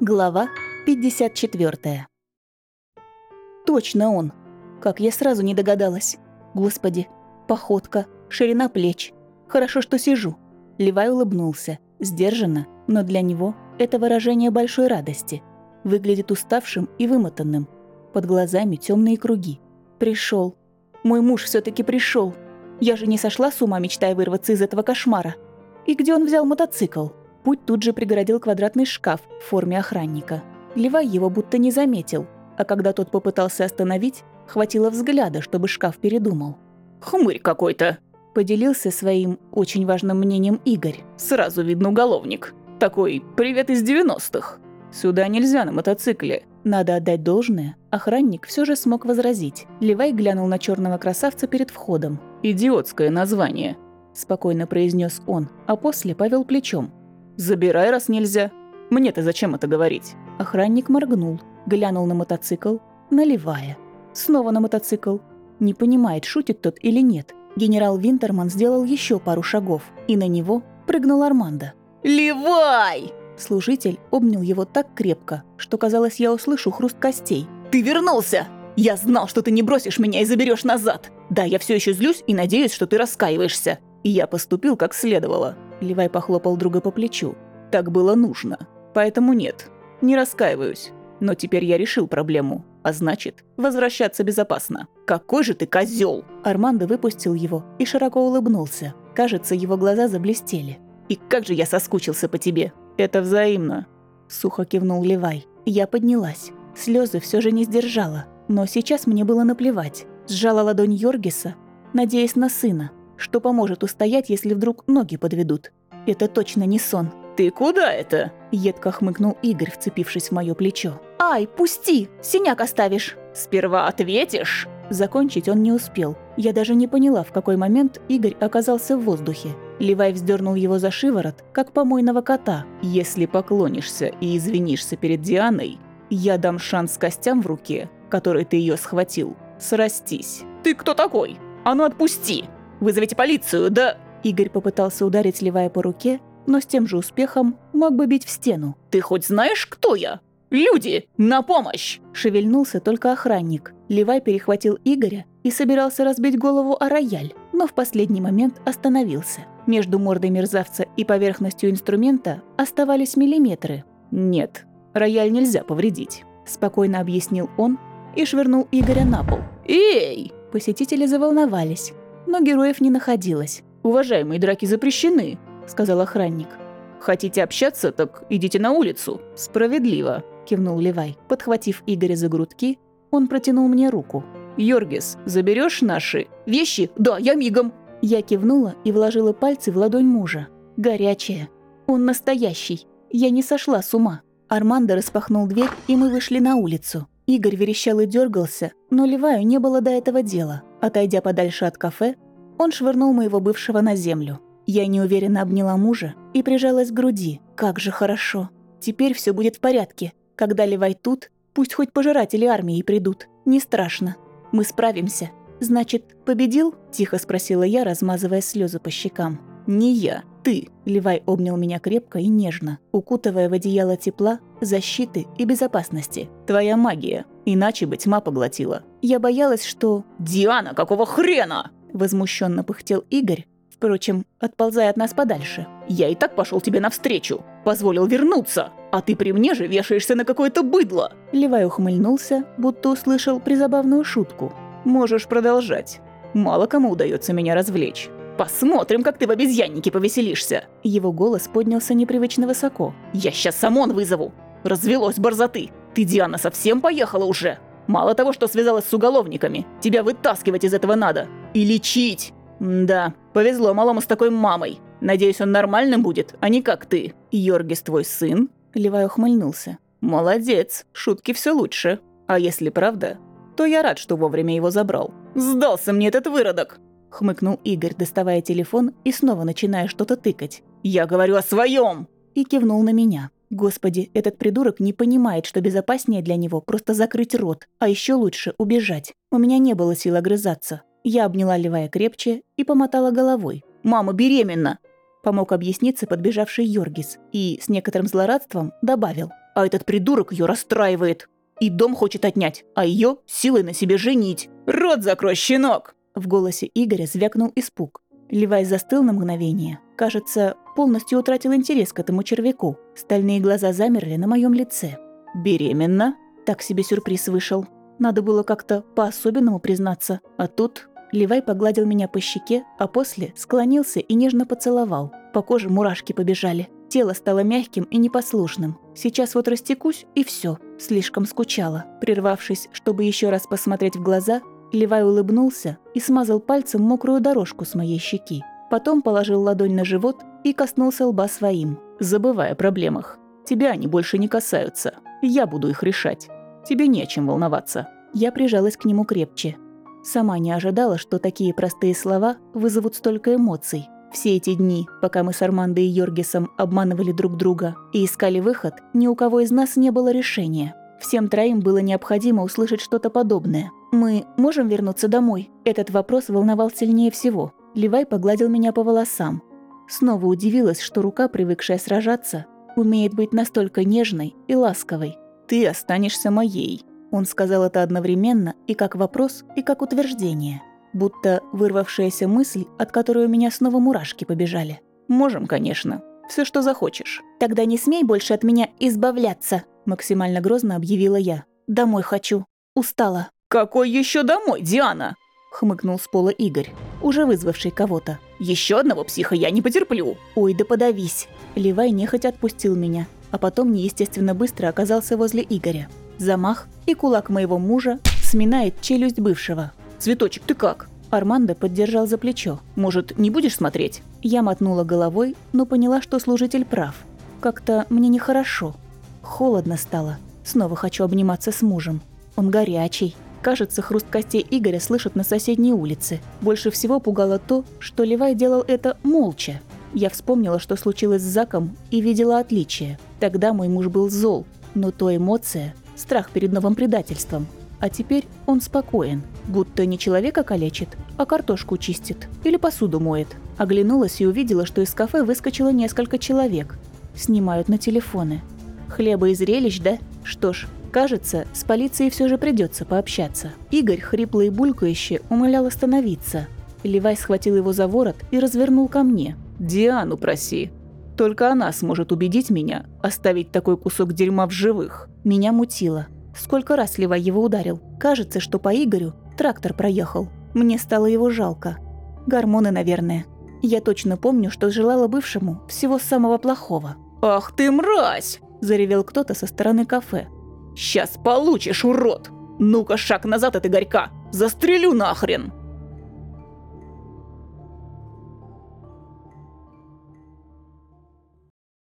Глава 54. Точно он. Как я сразу не догадалась. Господи, походка, ширина плеч. Хорошо, что сижу. Левай улыбнулся, сдержанно, но для него это выражение большой радости. Выглядит уставшим и вымотанным. Под глазами темные круги. Пришел. Мой муж все таки пришел. Я же не сошла с ума, мечтая вырваться из этого кошмара. И где он взял мотоцикл? Путь тут же преградил квадратный шкаф в форме охранника. Левай его будто не заметил, а когда тот попытался остановить, хватило взгляда, чтобы шкаф передумал. «Хмырь какой-то!» – поделился своим очень важным мнением Игорь. «Сразу видно уголовник. Такой «привет из 90-х». Сюда нельзя на мотоцикле. Надо отдать должное, охранник все же смог возразить. Левай глянул на черного красавца перед входом. «Идиотское название», – спокойно произнес он, а после повел плечом. Забирай, раз нельзя. Мне-то зачем это говорить?» Охранник моргнул, глянул на мотоцикл, наливая. Снова на мотоцикл. Не понимает, шутит тот или нет. Генерал Винтерман сделал еще пару шагов, и на него прыгнул Армандо. «Левай!» Служитель обнял его так крепко, что казалось, я услышу хруст костей. «Ты вернулся! Я знал, что ты не бросишь меня и заберешь назад! Да, я все еще злюсь и надеюсь, что ты раскаиваешься. И я поступил как следовало. Левай похлопал друга по плечу. «Так было нужно. Поэтому нет, не раскаиваюсь. Но теперь я решил проблему. А значит, возвращаться безопасно. Какой же ты козел! Армандо выпустил его и широко улыбнулся. Кажется, его глаза заблестели. «И как же я соскучился по тебе!» «Это взаимно», — сухо кивнул Левай. Я поднялась. Слезы все же не сдержала. Но сейчас мне было наплевать. Сжала ладонь Йоргиса, надеясь на сына что поможет устоять, если вдруг ноги подведут. Это точно не сон. «Ты куда это?» – едко хмыкнул Игорь, вцепившись в мое плечо. «Ай, пусти! Синяк оставишь!» «Сперва ответишь!» Закончить он не успел. Я даже не поняла, в какой момент Игорь оказался в воздухе. Левай вздернул его за шиворот, как помойного кота. «Если поклонишься и извинишься перед Дианой, я дам шанс костям в руке, которой ты ее схватил, срастись». «Ты кто такой? А ну отпусти!» Вызовите полицию, да...» Игорь попытался ударить Левая по руке, но с тем же успехом мог бы бить в стену. «Ты хоть знаешь, кто я? Люди, на помощь!» Шевельнулся только охранник. Левай перехватил Игоря и собирался разбить голову о рояль, но в последний момент остановился. Между мордой мерзавца и поверхностью инструмента оставались миллиметры. «Нет, рояль нельзя повредить», – спокойно объяснил он и швырнул Игоря на пол. «Эй!» Посетители заволновались но героев не находилось. «Уважаемые драки запрещены», — сказал охранник. «Хотите общаться, так идите на улицу. Справедливо», — кивнул Левай. Подхватив Игоря за грудки, он протянул мне руку. «Йоргис, заберешь наши вещи? Да, я мигом!» Я кивнула и вложила пальцы в ладонь мужа. Горячая. Он настоящий. Я не сошла с ума. Армандо распахнул дверь, и мы вышли на улицу. Игорь верещал и дергался, но Леваю не было до этого дела. Отойдя подальше от кафе, он швырнул моего бывшего на землю. Я неуверенно обняла мужа и прижалась к груди. Как же хорошо. Теперь все будет в порядке. Когда Левай тут, пусть хоть пожиратели армии придут. Не страшно. Мы справимся. Значит, победил? Тихо спросила я, размазывая слезы по щекам. Не я, ты. Левай обнял меня крепко и нежно, укутывая в одеяло тепла, защиты и безопасности. Твоя магия. Иначе бы тьма поглотила. Я боялась, что... «Диана, какого хрена?» Возмущенно пыхтел Игорь, впрочем, отползая от нас подальше. «Я и так пошел тебе навстречу. Позволил вернуться. А ты при мне же вешаешься на какое-то быдло!» Левай ухмыльнулся, будто услышал призабавную шутку. «Можешь продолжать. Мало кому удается меня развлечь. Посмотрим, как ты в обезьяннике повеселишься!» Его голос поднялся непривычно высоко. «Я сейчас Самон вызову! Развелось борзоты! Ты, Диана, совсем поехала уже? Мало того, что связалась с уголовниками, тебя вытаскивать из этого надо. И лечить. да, повезло малому с такой мамой. Надеюсь, он нормальным будет, а не как ты. Йоргис твой сын?» Левай ухмыльнулся. «Молодец, шутки все лучше. А если правда, то я рад, что вовремя его забрал. Сдался мне этот выродок!» Хмыкнул Игорь, доставая телефон и снова начиная что-то тыкать. «Я говорю о своем! И кивнул на меня. Господи, этот придурок не понимает, что безопаснее для него просто закрыть рот, а еще лучше убежать. У меня не было сил огрызаться. Я обняла Левая крепче и помотала головой. «Мама беременна!» Помог объясниться подбежавший Йоргис и, с некоторым злорадством, добавил. а этот придурок ее расстраивает. И дом хочет отнять, а ее силой на себе женить. Рот закрой, щенок!» В голосе Игоря звякнул испуг. Левай застыл на мгновение. Кажется, полностью утратил интерес к этому червяку. Стальные глаза замерли на моем лице. «Беременна?» Так себе сюрприз вышел. Надо было как-то по-особенному признаться. А тут Левай погладил меня по щеке, а после склонился и нежно поцеловал. По коже мурашки побежали. Тело стало мягким и непослушным. Сейчас вот растекусь, и все. Слишком скучала. Прервавшись, чтобы еще раз посмотреть в глаза, Левай улыбнулся и смазал пальцем мокрую дорожку с моей щеки. Потом положил ладонь на живот и коснулся лба своим. «Забывай о проблемах. Тебя они больше не касаются. Я буду их решать. Тебе не о чем волноваться». Я прижалась к нему крепче. Сама не ожидала, что такие простые слова вызовут столько эмоций. Все эти дни, пока мы с Армандой и Йоргисом обманывали друг друга и искали выход, ни у кого из нас не было решения. Всем троим было необходимо услышать что-то подобное. «Мы можем вернуться домой?» Этот вопрос волновал сильнее всего. Левай погладил меня по волосам. Снова удивилась, что рука, привыкшая сражаться, умеет быть настолько нежной и ласковой. «Ты останешься моей», он сказал это одновременно и как вопрос, и как утверждение. Будто вырвавшаяся мысль, от которой у меня снова мурашки побежали. «Можем, конечно. Все, что захочешь». «Тогда не смей больше от меня избавляться», максимально грозно объявила я. «Домой хочу. Устала». «Какой еще домой, Диана?» хмыкнул с пола Игорь, уже вызвавший кого-то. Еще одного психа я не потерплю!» «Ой, да подавись!» Левай нехотя отпустил меня, а потом неестественно быстро оказался возле Игоря. Замах, и кулак моего мужа сминает челюсть бывшего. «Цветочек, ты как?» Армандо поддержал за плечо. «Может, не будешь смотреть?» Я мотнула головой, но поняла, что служитель прав. Как-то мне нехорошо. Холодно стало. Снова хочу обниматься с мужем. Он горячий. Кажется, хруст костей Игоря слышат на соседней улице. Больше всего пугало то, что Левай делал это молча. Я вспомнила, что случилось с Заком, и видела отличие. Тогда мой муж был зол, но то эмоция, страх перед новым предательством. А теперь он спокоен, будто не человека калечит, а картошку чистит или посуду моет. Оглянулась и увидела, что из кафе выскочило несколько человек. Снимают на телефоны. Хлеба и зрелищ, да? Что ж, кажется, с полицией все же придется пообщаться. Игорь, хрипло и булькающе, умолял остановиться. Левай схватил его за ворот и развернул ко мне. «Диану проси», только она сможет убедить меня оставить такой кусок дерьма в живых. Меня мутило. Сколько раз Лева его ударил. Кажется, что по Игорю трактор проехал. Мне стало его жалко. Гормоны, наверное. Я точно помню, что желала бывшему всего самого плохого. «Ах ты мразь!» – заревел кто-то со стороны кафе. «Сейчас получишь, урод! Ну-ка, шаг назад от Игорька! Застрелю нахрен!»